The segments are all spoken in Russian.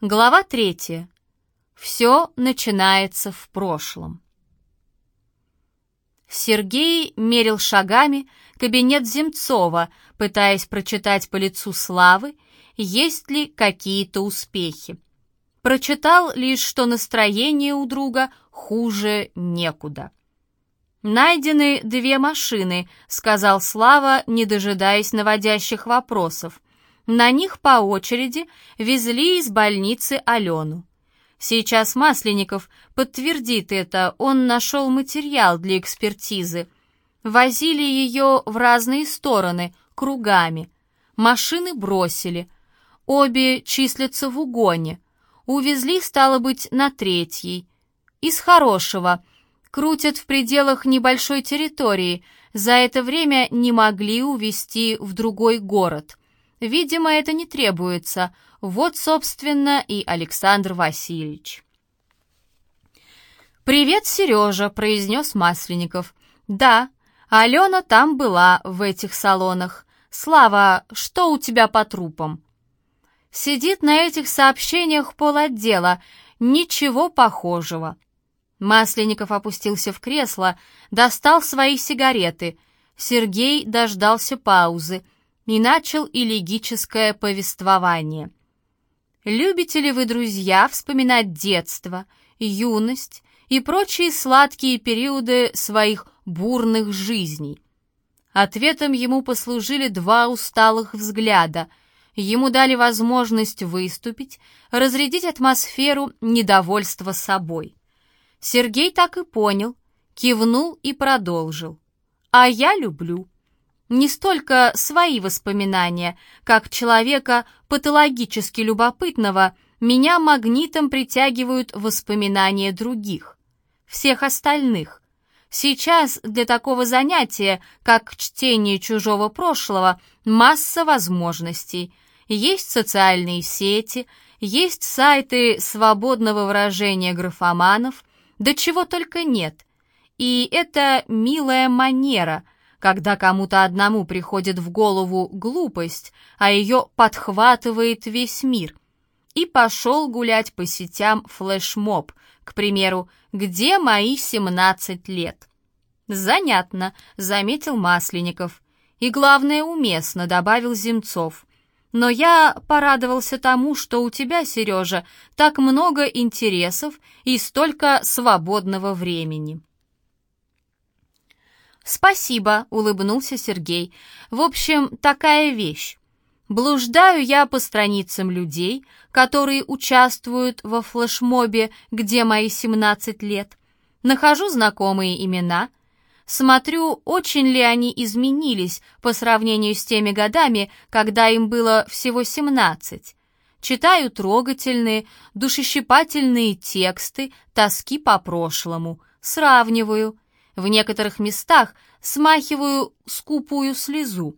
Глава третья. Все начинается в прошлом. Сергей мерил шагами кабинет Земцова, пытаясь прочитать по лицу Славы, есть ли какие-то успехи. Прочитал лишь, что настроение у друга хуже некуда. «Найдены две машины», — сказал Слава, не дожидаясь наводящих вопросов. На них по очереди везли из больницы Алену. Сейчас Масленников подтвердит это, он нашел материал для экспертизы. Возили ее в разные стороны, кругами. Машины бросили. Обе числятся в угоне. Увезли, стало быть, на третьей. Из хорошего. Крутят в пределах небольшой территории. За это время не могли увезти в другой город. Видимо, это не требуется. Вот, собственно, и Александр Васильевич. «Привет, Сережа», — произнес Масленников. «Да, Алена там была, в этих салонах. Слава, что у тебя по трупам?» «Сидит на этих сообщениях полотдела. Ничего похожего». Масленников опустился в кресло, достал свои сигареты. Сергей дождался паузы — и начал элегическое повествование. Любите ли вы, друзья, вспоминать детство, юность и прочие сладкие периоды своих бурных жизней? Ответом ему послужили два усталых взгляда. Ему дали возможность выступить, разрядить атмосферу недовольства собой. Сергей так и понял, кивнул и продолжил. «А я люблю» не столько свои воспоминания, как человека патологически любопытного, меня магнитом притягивают воспоминания других, всех остальных. Сейчас для такого занятия, как чтение чужого прошлого, масса возможностей. Есть социальные сети, есть сайты свободного выражения графоманов, да чего только нет. И это милая манера – когда кому-то одному приходит в голову глупость, а ее подхватывает весь мир. И пошел гулять по сетям флешмоб, к примеру, «Где мои 17 лет?» «Занятно», — заметил Масленников. «И главное, уместно», — добавил Земцов. «Но я порадовался тому, что у тебя, Сережа, так много интересов и столько свободного времени». «Спасибо», — улыбнулся Сергей. «В общем, такая вещь. Блуждаю я по страницам людей, которые участвуют во флешмобе «Где мои 17 лет?». Нахожу знакомые имена, смотрю, очень ли они изменились по сравнению с теми годами, когда им было всего 17. Читаю трогательные, душещипательные тексты, тоски по прошлому, сравниваю — в некоторых местах смахиваю скупую слезу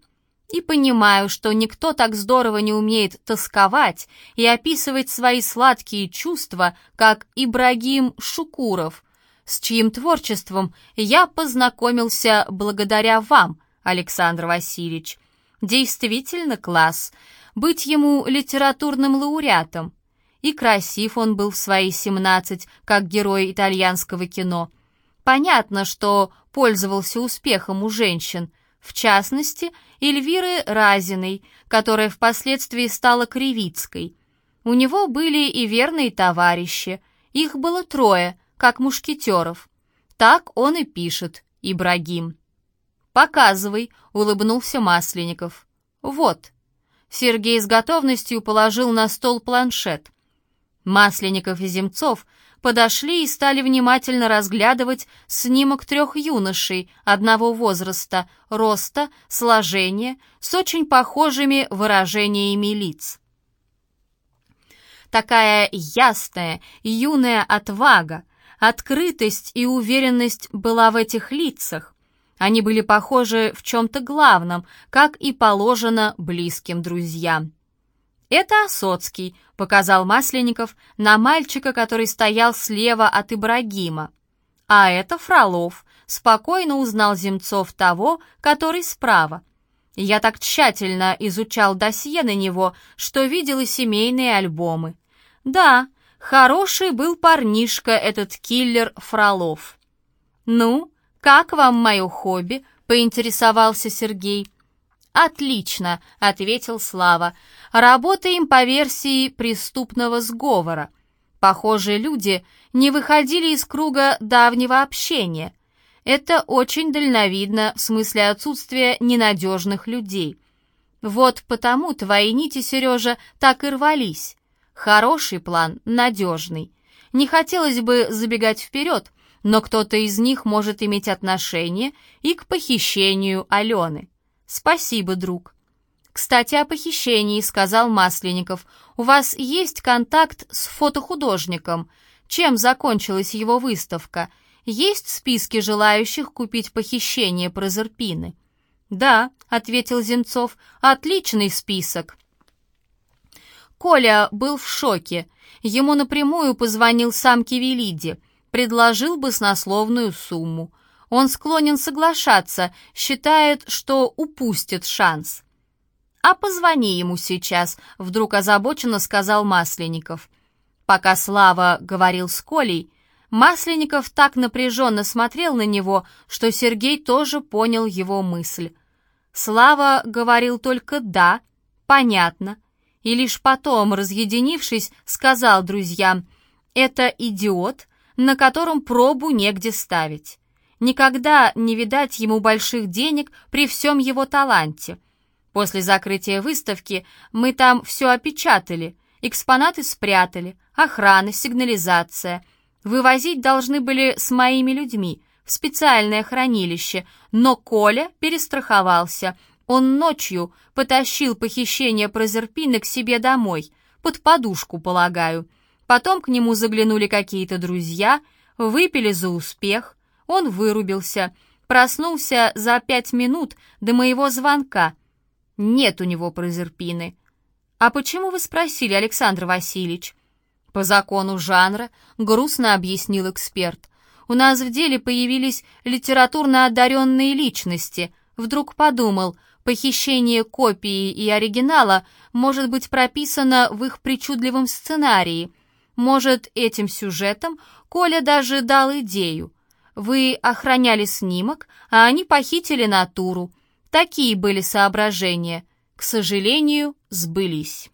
и понимаю, что никто так здорово не умеет тосковать и описывать свои сладкие чувства, как Ибрагим Шукуров, с чьим творчеством я познакомился благодаря вам, Александр Васильевич. Действительно класс. Быть ему литературным лауреатом. И красив он был в свои семнадцать, как герой итальянского кино – Понятно, что пользовался успехом у женщин, в частности, Эльвиры Разиной, которая впоследствии стала Кривицкой. У него были и верные товарищи, их было трое, как мушкетеров. Так он и пишет, Ибрагим. «Показывай», — улыбнулся Масленников. «Вот». Сергей с готовностью положил на стол планшет. Масленников и Земцов подошли и стали внимательно разглядывать снимок трех юношей одного возраста, роста, сложения, с очень похожими выражениями лиц. Такая ясная, юная отвага, открытость и уверенность была в этих лицах. Они были похожи в чем-то главном, как и положено близким друзьям. «Это Осоцкий», — показал Масленников на мальчика, который стоял слева от Ибрагима. «А это Фролов», — спокойно узнал Земцов того, который справа. Я так тщательно изучал досье на него, что видел и семейные альбомы. Да, хороший был парнишка этот киллер Фролов. Ну, как вам мое хобби? поинтересовался Сергей. «Отлично», — ответил Слава. «Работаем по версии преступного сговора. Похоже, люди не выходили из круга давнего общения. Это очень дальновидно в смысле отсутствия ненадежных людей. Вот потому твои нити, Сережа, так и рвались. Хороший план, надежный. Не хотелось бы забегать вперед, но кто-то из них может иметь отношение и к похищению Алены. Спасибо, друг. Кстати, о похищении, сказал Масленников. У вас есть контакт с фотохудожником? Чем закончилась его выставка? Есть списки желающих купить похищение Прозерпины? «Да», — ответил Земцов, — «отличный список». Коля был в шоке. Ему напрямую позвонил сам Кивелиди, предложил баснословную сумму. Он склонен соглашаться, считает, что упустит шанс. «А позвони ему сейчас», — вдруг озабоченно сказал Масленников. Пока Слава говорил с Колей, Масленников так напряженно смотрел на него, что Сергей тоже понял его мысль. Слава говорил только «да», «понятно», и лишь потом, разъединившись, сказал друзьям «это идиот, на котором пробу негде ставить. Никогда не видать ему больших денег при всем его таланте. После закрытия выставки мы там все опечатали, экспонаты спрятали, охрана, сигнализация. Вывозить должны были с моими людьми, в специальное хранилище, но Коля перестраховался. Он ночью потащил похищение Прозерпины к себе домой, под подушку, полагаю. Потом к нему заглянули какие-то друзья, выпили за успех. Он вырубился, проснулся за пять минут до моего звонка. Нет у него Прозерпины. «А почему вы спросили, Александр Васильевич?» «По закону жанра», — грустно объяснил эксперт. У нас в деле появились литературно одаренные личности. Вдруг подумал, похищение копии и оригинала может быть прописано в их причудливом сценарии. Может, этим сюжетом Коля даже дал идею. Вы охраняли снимок, а они похитили натуру. Такие были соображения. К сожалению, сбылись.